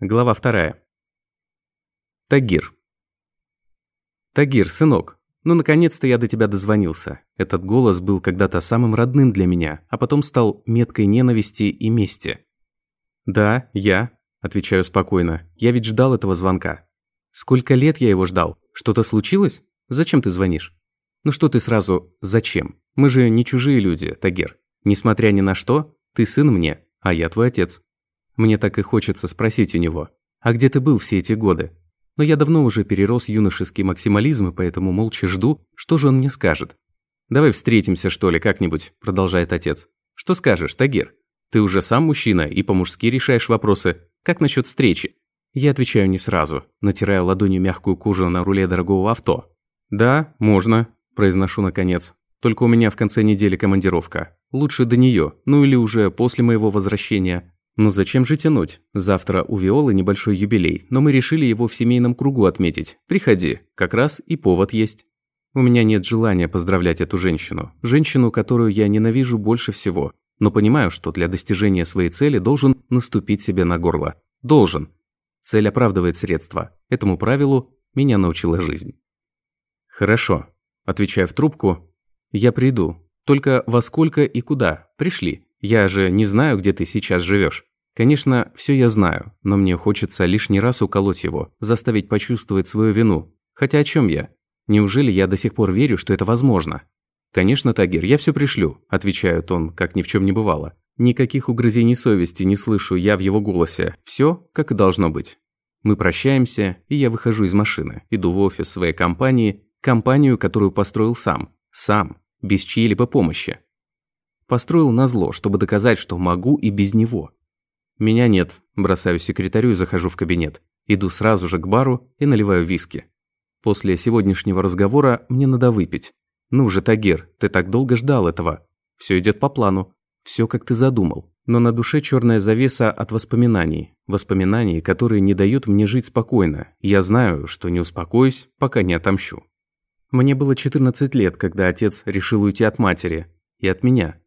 Глава вторая. Тагир. Тагир, сынок, ну наконец-то я до тебя дозвонился. Этот голос был когда-то самым родным для меня, а потом стал меткой ненависти и мести. Да, я, отвечаю спокойно. Я ведь ждал этого звонка. Сколько лет я его ждал? Что-то случилось? Зачем ты звонишь? Ну что ты сразу «зачем»? Мы же не чужие люди, Тагир. Несмотря ни на что, ты сын мне, а я твой отец. Мне так и хочется спросить у него, а где ты был все эти годы? Но я давно уже перерос юношеский максимализм, и поэтому молча жду, что же он мне скажет. «Давай встретимся, что ли, как-нибудь», – продолжает отец. «Что скажешь, Тагир? Ты уже сам мужчина и по-мужски решаешь вопросы. Как насчет встречи?» Я отвечаю не сразу, натирая ладонью мягкую кожу на руле дорогого авто. «Да, можно», – произношу наконец. «Только у меня в конце недели командировка. Лучше до нее, ну или уже после моего возвращения. Ну зачем же тянуть? Завтра у Виолы небольшой юбилей, но мы решили его в семейном кругу отметить. Приходи, как раз и повод есть. У меня нет желания поздравлять эту женщину. Женщину, которую я ненавижу больше всего. Но понимаю, что для достижения своей цели должен наступить себе на горло. Должен. Цель оправдывает средства. Этому правилу меня научила жизнь. Хорошо. Отвечаю в трубку. Я приду. Только во сколько и куда? Пришли. Я же не знаю, где ты сейчас живешь. Конечно, все я знаю, но мне хочется лишний раз уколоть его, заставить почувствовать свою вину. Хотя о чем я? Неужели я до сих пор верю, что это возможно? «Конечно, Тагир, я все пришлю», – отвечает он, как ни в чем не бывало. Никаких угрызений совести не слышу я в его голосе. Все, как и должно быть. Мы прощаемся, и я выхожу из машины, иду в офис своей компании, компанию, которую построил сам. Сам, без чьей-либо помощи. Построил назло, чтобы доказать, что могу и без него. Меня нет. Бросаю секретарю и захожу в кабинет. Иду сразу же к бару и наливаю виски. После сегодняшнего разговора мне надо выпить. Ну же, Тагир, ты так долго ждал этого. Все идет по плану. Все, как ты задумал. Но на душе черная завеса от воспоминаний. Воспоминаний, которые не дают мне жить спокойно. Я знаю, что не успокоюсь, пока не отомщу. Мне было 14 лет, когда отец решил уйти от матери. И от меня.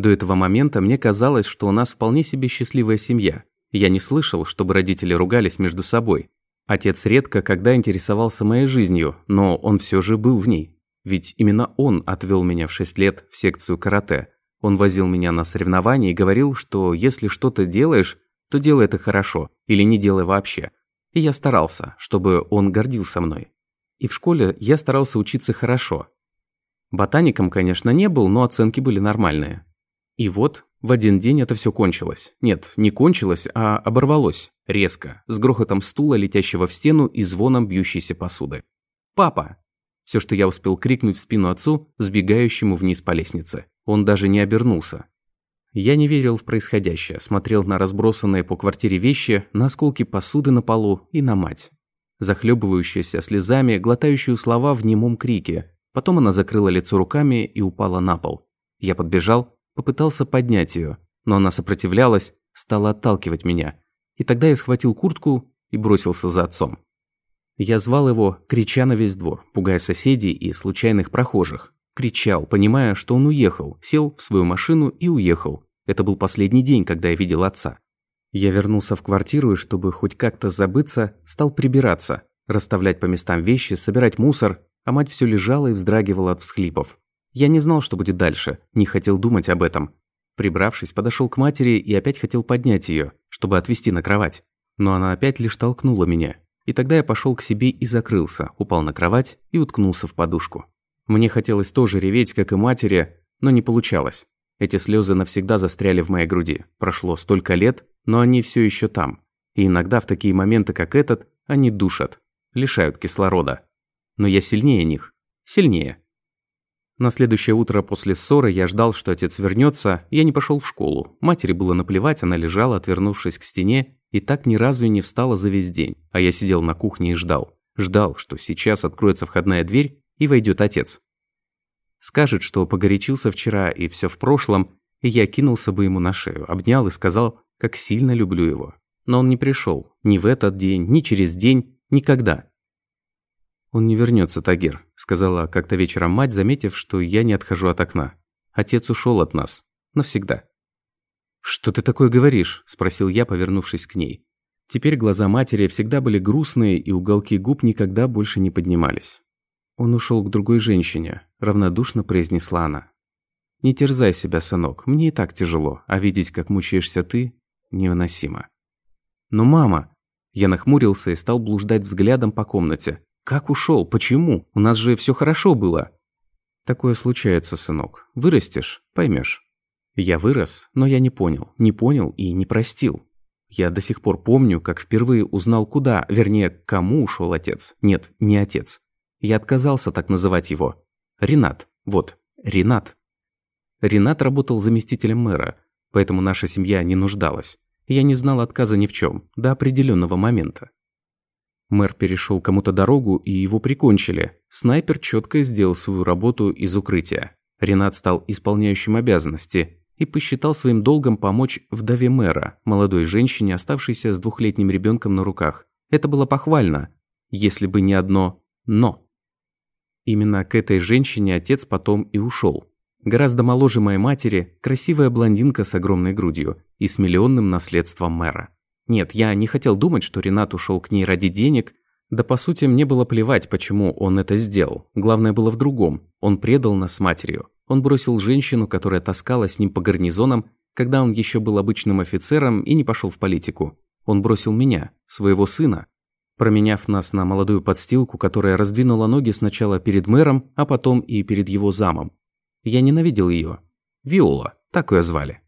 До этого момента мне казалось, что у нас вполне себе счастливая семья. Я не слышал, чтобы родители ругались между собой. Отец редко когда интересовался моей жизнью, но он все же был в ней. Ведь именно он отвел меня в 6 лет в секцию карате. Он возил меня на соревнования и говорил, что если что-то делаешь, то делай это хорошо или не делай вообще. И я старался, чтобы он гордился мной. И в школе я старался учиться хорошо. Ботаником, конечно, не был, но оценки были нормальные. И вот в один день это все кончилось. Нет, не кончилось, а оборвалось. Резко, с грохотом стула, летящего в стену и звоном бьющейся посуды. «Папа!» Все, что я успел крикнуть в спину отцу, сбегающему вниз по лестнице. Он даже не обернулся. Я не верил в происходящее, смотрел на разбросанные по квартире вещи, на осколки посуды на полу и на мать. Захлебывающаяся слезами, глотающую слова в немом крике. Потом она закрыла лицо руками и упала на пол. Я подбежал, Попытался поднять ее, но она сопротивлялась, стала отталкивать меня. И тогда я схватил куртку и бросился за отцом. Я звал его, крича на весь двор, пугая соседей и случайных прохожих. Кричал, понимая, что он уехал, сел в свою машину и уехал. Это был последний день, когда я видел отца. Я вернулся в квартиру и, чтобы хоть как-то забыться, стал прибираться, расставлять по местам вещи, собирать мусор, а мать все лежала и вздрагивала от всхлипов. Я не знал, что будет дальше, не хотел думать об этом. Прибравшись, подошел к матери и опять хотел поднять ее, чтобы отвезти на кровать. Но она опять лишь толкнула меня. И тогда я пошел к себе и закрылся, упал на кровать и уткнулся в подушку. Мне хотелось тоже реветь, как и матери, но не получалось. Эти слезы навсегда застряли в моей груди. Прошло столько лет, но они все еще там. И иногда в такие моменты, как этот, они душат, лишают кислорода. Но я сильнее них. Сильнее. На следующее утро после ссоры я ждал, что отец вернется. Я не пошел в школу. Матери было наплевать, она лежала, отвернувшись к стене, и так ни разу и не встала за весь день. А я сидел на кухне и ждал. Ждал, что сейчас откроется входная дверь и войдет отец. Скажет, что погорячился вчера и все в прошлом, и я кинулся бы ему на шею, обнял и сказал, как сильно люблю его. Но он не пришел. Ни в этот день, ни через день, никогда. «Он не вернется, Тагир», – сказала как-то вечером мать, заметив, что я не отхожу от окна. «Отец ушел от нас. Навсегда». «Что ты такое говоришь?» – спросил я, повернувшись к ней. Теперь глаза матери всегда были грустные, и уголки губ никогда больше не поднимались. «Он ушел к другой женщине», – равнодушно произнесла она. «Не терзай себя, сынок, мне и так тяжело, а видеть, как мучаешься ты, невыносимо». «Но мама...» Я нахмурился и стал блуждать взглядом по комнате. «Как ушел? Почему? У нас же все хорошо было». «Такое случается, сынок. Вырастешь – поймешь. Я вырос, но я не понял, не понял и не простил. Я до сих пор помню, как впервые узнал, куда, вернее, кому ушел отец. Нет, не отец. Я отказался так называть его. Ренат. Вот, Ренат. Ренат работал заместителем мэра, поэтому наша семья не нуждалась. Я не знал отказа ни в чем до определенного момента. Мэр перешел кому-то дорогу, и его прикончили. Снайпер четко сделал свою работу из укрытия. Ренат стал исполняющим обязанности, и посчитал своим долгом помочь вдове мэра, молодой женщине, оставшейся с двухлетним ребенком на руках. Это было похвально, если бы не одно «но». Именно к этой женщине отец потом и ушел. Гораздо моложе моей матери, красивая блондинка с огромной грудью и с миллионным наследством мэра. Нет, я не хотел думать, что Ренат ушел к ней ради денег, да по сути мне было плевать, почему он это сделал. Главное было в другом. Он предал нас с матерью. Он бросил женщину, которая таскала с ним по гарнизонам, когда он еще был обычным офицером и не пошел в политику. Он бросил меня, своего сына, променяв нас на молодую подстилку, которая раздвинула ноги сначала перед мэром, а потом и перед его замом. Я ненавидел ее. Виола, так ее звали.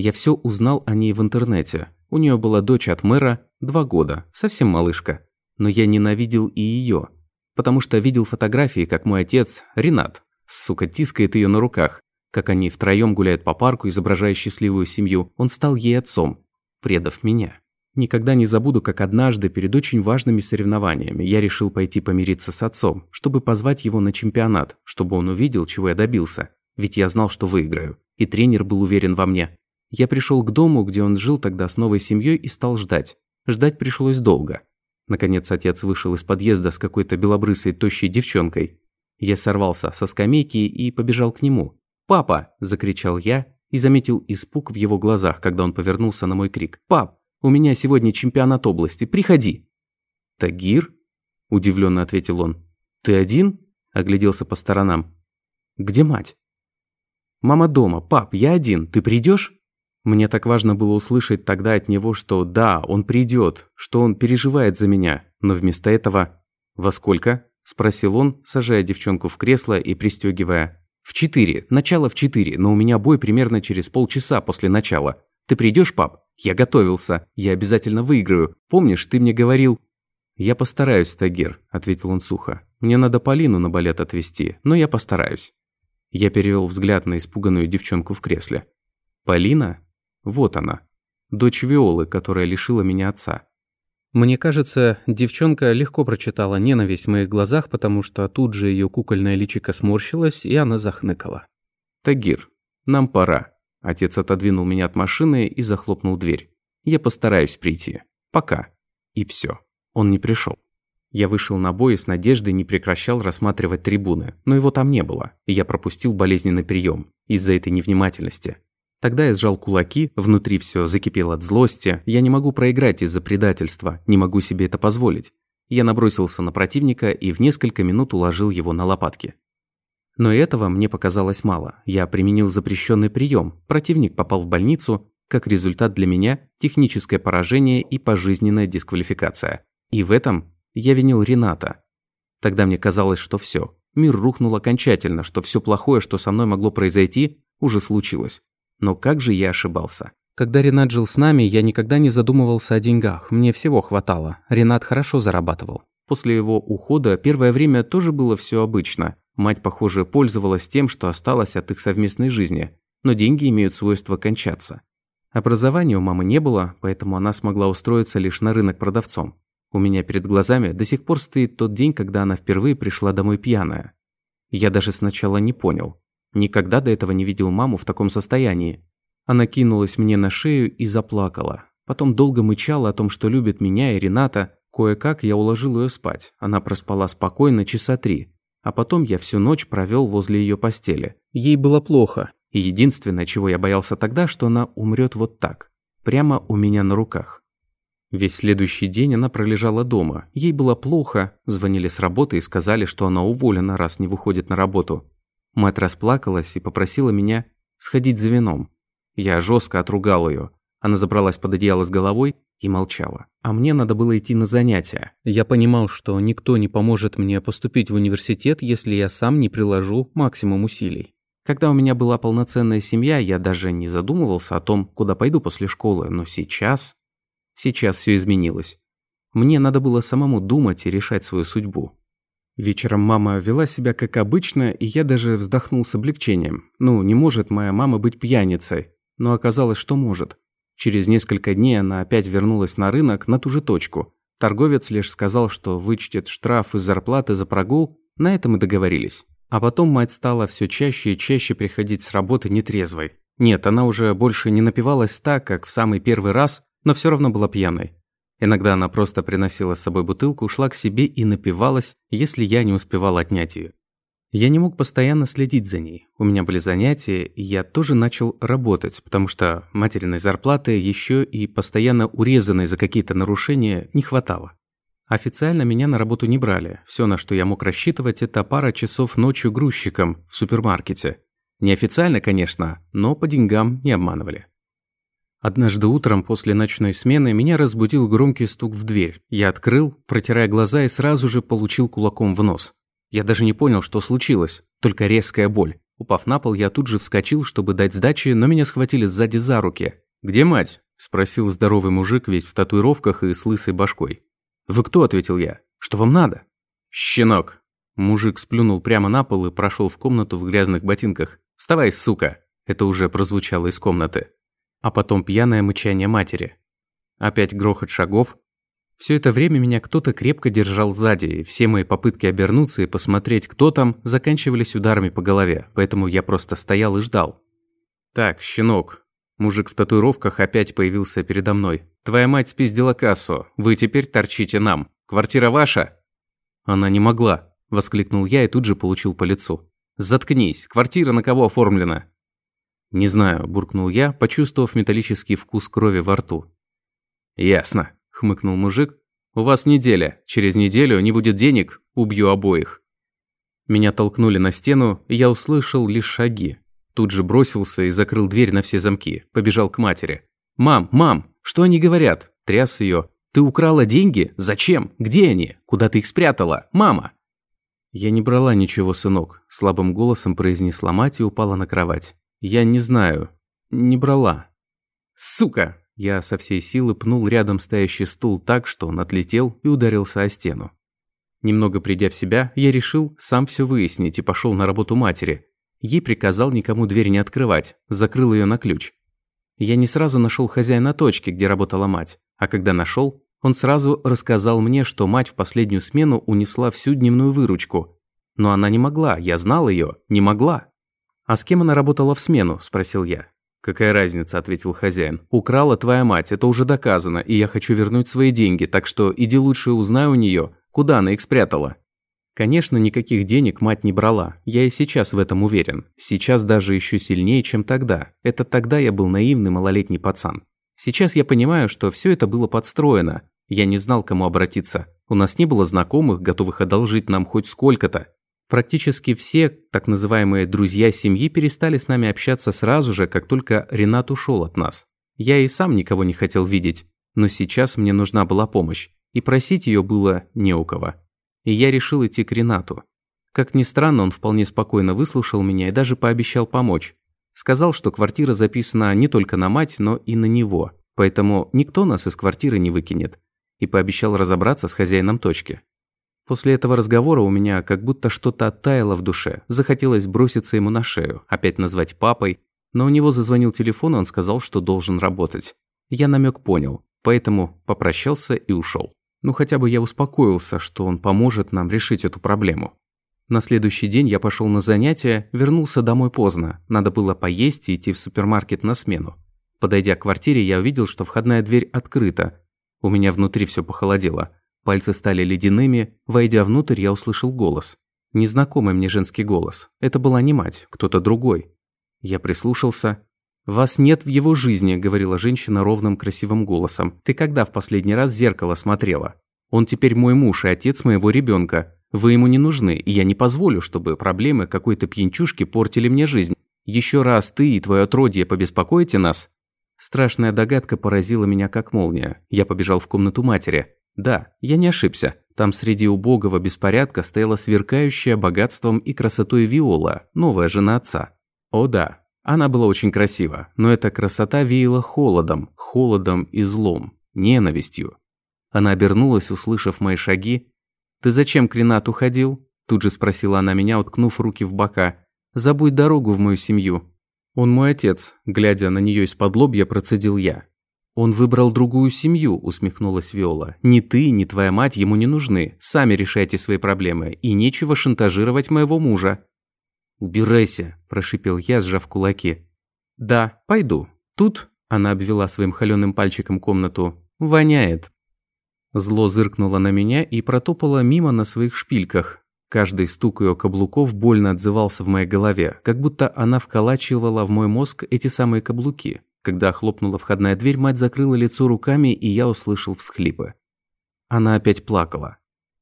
Я все узнал о ней в интернете. У нее была дочь от мэра, два года, совсем малышка. Но я ненавидел и ее, потому что видел фотографии, как мой отец, Ренат, Сука, тискает ее на руках. Как они втроем гуляют по парку, изображая счастливую семью. Он стал ей отцом, предав меня. Никогда не забуду, как однажды перед очень важными соревнованиями я решил пойти помириться с отцом, чтобы позвать его на чемпионат, чтобы он увидел, чего я добился. Ведь я знал, что выиграю. И тренер был уверен во мне. Я пришел к дому, где он жил тогда с новой семьей и стал ждать. Ждать пришлось долго. Наконец отец вышел из подъезда с какой-то белобрысой тощей девчонкой. Я сорвался со скамейки и побежал к нему. «Папа!» – закричал я и заметил испуг в его глазах, когда он повернулся на мой крик. «Пап, у меня сегодня чемпионат области, приходи!» «Тагир?» – удивленно ответил он. «Ты один?» – огляделся по сторонам. «Где мать?» «Мама дома. Пап, я один. Ты придешь? Мне так важно было услышать тогда от него, что да, он придет, что он переживает за меня, но вместо этого... «Во сколько?» Спросил он, сажая девчонку в кресло и пристегивая. «В четыре. Начало в четыре, но у меня бой примерно через полчаса после начала. Ты придешь, пап? Я готовился. Я обязательно выиграю. Помнишь, ты мне говорил...» «Я постараюсь, Тагир», – ответил он сухо. «Мне надо Полину на балет отвезти, но я постараюсь». Я перевел взгляд на испуганную девчонку в кресле. «Полина? Вот она. Дочь Виолы, которая лишила меня отца. Мне кажется, девчонка легко прочитала ненависть в моих глазах, потому что тут же ее кукольное личико сморщилось, и она захныкала. «Тагир, нам пора». Отец отодвинул меня от машины и захлопнул дверь. «Я постараюсь прийти. Пока». И все. Он не пришел. Я вышел на бой и с надеждой не прекращал рассматривать трибуны, но его там не было, и я пропустил болезненный прием из-за этой невнимательности. Тогда я сжал кулаки, внутри все закипело от злости. Я не могу проиграть из-за предательства, не могу себе это позволить. Я набросился на противника и в несколько минут уложил его на лопатки. Но этого мне показалось мало. Я применил запрещенный прием. Противник попал в больницу. Как результат для меня – техническое поражение и пожизненная дисквалификация. И в этом я винил Рената. Тогда мне казалось, что все. Мир рухнул окончательно, что все плохое, что со мной могло произойти, уже случилось. Но как же я ошибался. Когда Ренат жил с нами, я никогда не задумывался о деньгах. Мне всего хватало. Ренат хорошо зарабатывал. После его ухода первое время тоже было все обычно. Мать, похоже, пользовалась тем, что осталось от их совместной жизни. Но деньги имеют свойство кончаться. Образования у мамы не было, поэтому она смогла устроиться лишь на рынок продавцом. У меня перед глазами до сих пор стоит тот день, когда она впервые пришла домой пьяная. Я даже сначала не понял, Никогда до этого не видел маму в таком состоянии. Она кинулась мне на шею и заплакала. Потом долго мычала о том, что любит меня и Рената. Кое-как я уложил ее спать. Она проспала спокойно часа три. А потом я всю ночь провел возле ее постели. Ей было плохо. И единственное, чего я боялся тогда, что она умрет вот так. Прямо у меня на руках. Весь следующий день она пролежала дома. Ей было плохо, звонили с работы и сказали, что она уволена, раз не выходит на работу. Мать расплакалась и попросила меня сходить за вином. Я жестко отругал ее. Она забралась под одеяло с головой и молчала. А мне надо было идти на занятия. Я понимал, что никто не поможет мне поступить в университет, если я сам не приложу максимум усилий. Когда у меня была полноценная семья, я даже не задумывался о том, куда пойду после школы, но сейчас... Сейчас все изменилось. Мне надо было самому думать и решать свою судьбу. Вечером мама вела себя как обычно, и я даже вздохнул с облегчением. Ну, не может моя мама быть пьяницей. Но оказалось, что может. Через несколько дней она опять вернулась на рынок на ту же точку. Торговец лишь сказал, что вычтет штраф из зарплаты за прогул, на этом и договорились. А потом мать стала все чаще и чаще приходить с работы нетрезвой. Нет, она уже больше не напивалась так, как в самый первый раз, но все равно была пьяной. Иногда она просто приносила с собой бутылку, ушла к себе и напивалась, если я не успевал отнять ее. Я не мог постоянно следить за ней. У меня были занятия, и я тоже начал работать, потому что материной зарплаты еще и постоянно урезанной за какие-то нарушения не хватало. Официально меня на работу не брали. Все, на что я мог рассчитывать, это пара часов ночью грузчиком в супермаркете. Неофициально, конечно, но по деньгам не обманывали. Однажды утром после ночной смены меня разбудил громкий стук в дверь. Я открыл, протирая глаза и сразу же получил кулаком в нос. Я даже не понял, что случилось, только резкая боль. Упав на пол, я тут же вскочил, чтобы дать сдачи, но меня схватили сзади за руки. «Где мать?» – спросил здоровый мужик, весь в татуировках и с лысой башкой. «Вы кто?» – ответил я. «Что вам надо?» «Щенок!» Мужик сплюнул прямо на пол и прошел в комнату в грязных ботинках. «Вставай, сука!» Это уже прозвучало из комнаты а потом пьяное мычание матери. Опять грохот шагов. Все это время меня кто-то крепко держал сзади, и все мои попытки обернуться и посмотреть, кто там, заканчивались ударами по голове, поэтому я просто стоял и ждал. «Так, щенок». Мужик в татуировках опять появился передо мной. «Твоя мать спиздила кассу. Вы теперь торчите нам. Квартира ваша?» «Она не могла», – воскликнул я и тут же получил по лицу. «Заткнись. Квартира на кого оформлена?» «Не знаю», – буркнул я, почувствовав металлический вкус крови во рту. «Ясно», – хмыкнул мужик. «У вас неделя. Через неделю не будет денег, убью обоих». Меня толкнули на стену, и я услышал лишь шаги. Тут же бросился и закрыл дверь на все замки. Побежал к матери. «Мам, мам, что они говорят?» Тряс ее. «Ты украла деньги? Зачем? Где они? Куда ты их спрятала? Мама!» «Я не брала ничего, сынок», – слабым голосом произнесла мать и упала на кровать. «Я не знаю. Не брала». «Сука!» Я со всей силы пнул рядом стоящий стул так, что он отлетел и ударился о стену. Немного придя в себя, я решил сам все выяснить и пошел на работу матери. Ей приказал никому дверь не открывать, закрыл ее на ключ. Я не сразу нашел хозяина точки, где работала мать, а когда нашел, он сразу рассказал мне, что мать в последнюю смену унесла всю дневную выручку. Но она не могла, я знал ее, не могла. «А с кем она работала в смену?» – спросил я. «Какая разница?» – ответил хозяин. «Украла твоя мать, это уже доказано, и я хочу вернуть свои деньги, так что иди лучше узнай у нее, куда она их спрятала». Конечно, никаких денег мать не брала, я и сейчас в этом уверен. Сейчас даже еще сильнее, чем тогда. Это тогда я был наивный малолетний пацан. Сейчас я понимаю, что все это было подстроено. Я не знал, кому обратиться. У нас не было знакомых, готовых одолжить нам хоть сколько-то. Практически все так называемые «друзья семьи» перестали с нами общаться сразу же, как только Ренат ушел от нас. Я и сам никого не хотел видеть, но сейчас мне нужна была помощь, и просить ее было не у кого. И я решил идти к Ренату. Как ни странно, он вполне спокойно выслушал меня и даже пообещал помочь. Сказал, что квартира записана не только на мать, но и на него, поэтому никто нас из квартиры не выкинет. И пообещал разобраться с хозяином точки. После этого разговора у меня как будто что-то оттаяло в душе. Захотелось броситься ему на шею, опять назвать папой. Но у него зазвонил телефон, и он сказал, что должен работать. Я намек понял, поэтому попрощался и ушел. Ну хотя бы я успокоился, что он поможет нам решить эту проблему. На следующий день я пошел на занятия, вернулся домой поздно. Надо было поесть и идти в супермаркет на смену. Подойдя к квартире, я увидел, что входная дверь открыта. У меня внутри все похолодело. Пальцы стали ледяными, войдя внутрь, я услышал голос. Незнакомый мне женский голос. Это была не мать, кто-то другой. Я прислушался. «Вас нет в его жизни», – говорила женщина ровным красивым голосом. «Ты когда в последний раз в зеркало смотрела? Он теперь мой муж и отец моего ребенка. Вы ему не нужны, и я не позволю, чтобы проблемы какой-то пьянчушки портили мне жизнь. Еще раз ты и твое отродье побеспокоите нас?» Страшная догадка поразила меня как молния. Я побежал в комнату матери. Да, я не ошибся. Там среди убогого беспорядка стояла сверкающая богатством и красотой Виола, новая жена отца. О да, она была очень красива, но эта красота веяла холодом, холодом и злом, ненавистью. Она обернулась, услышав мои шаги. «Ты зачем к Ренату ходил?» Тут же спросила она меня, уткнув руки в бока. «Забудь дорогу в мою семью». «Он мой отец», глядя на нее из-под лобья, процедил я. «Он выбрал другую семью», – усмехнулась Виола. «Ни ты, ни твоя мать ему не нужны. Сами решайте свои проблемы. И нечего шантажировать моего мужа. «Убирайся», – прошипел я, сжав кулаки. «Да, пойду. Тут», – она обвела своим холеным пальчиком комнату, – «воняет». Зло зыркнуло на меня и протопало мимо на своих шпильках. Каждый стук ее каблуков больно отзывался в моей голове, как будто она вколачивала в мой мозг эти самые каблуки. Когда хлопнула входная дверь, мать закрыла лицо руками, и я услышал всхлипы. Она опять плакала.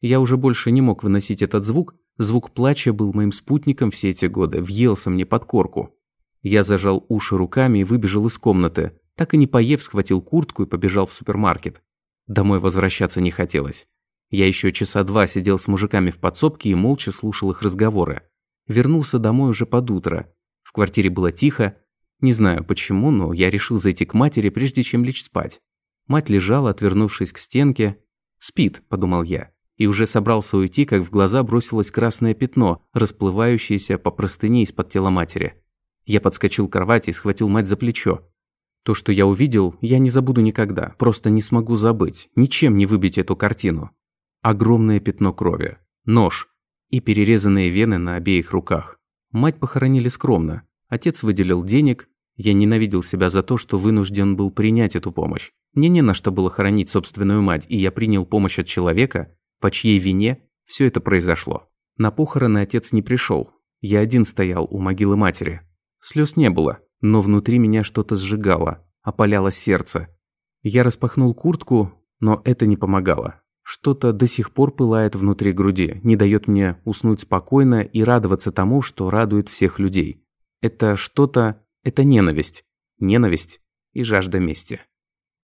Я уже больше не мог выносить этот звук, Звук плача был моим спутником все эти годы, въелся мне под корку. Я зажал уши руками и выбежал из комнаты. Так и не поев, схватил куртку и побежал в супермаркет. Домой возвращаться не хотелось. Я еще часа два сидел с мужиками в подсобке и молча слушал их разговоры. Вернулся домой уже под утро. В квартире было тихо. Не знаю почему, но я решил зайти к матери, прежде чем лечь спать. Мать лежала, отвернувшись к стенке. «Спит», – подумал я и уже собрался уйти, как в глаза бросилось красное пятно, расплывающееся по простыне из-под тела матери. Я подскочил к кровати и схватил мать за плечо. То, что я увидел, я не забуду никогда, просто не смогу забыть, ничем не выбить эту картину. Огромное пятно крови, нож и перерезанные вены на обеих руках. Мать похоронили скромно. Отец выделил денег. Я ненавидел себя за то, что вынужден был принять эту помощь. Мне не на что было хоронить собственную мать, и я принял помощь от человека, по чьей вине все это произошло. На похороны отец не пришел. Я один стоял у могилы матери. Слез не было, но внутри меня что-то сжигало, опаляло сердце. Я распахнул куртку, но это не помогало. Что-то до сих пор пылает внутри груди, не дает мне уснуть спокойно и радоваться тому, что радует всех людей. Это что-то... это ненависть. Ненависть и жажда мести.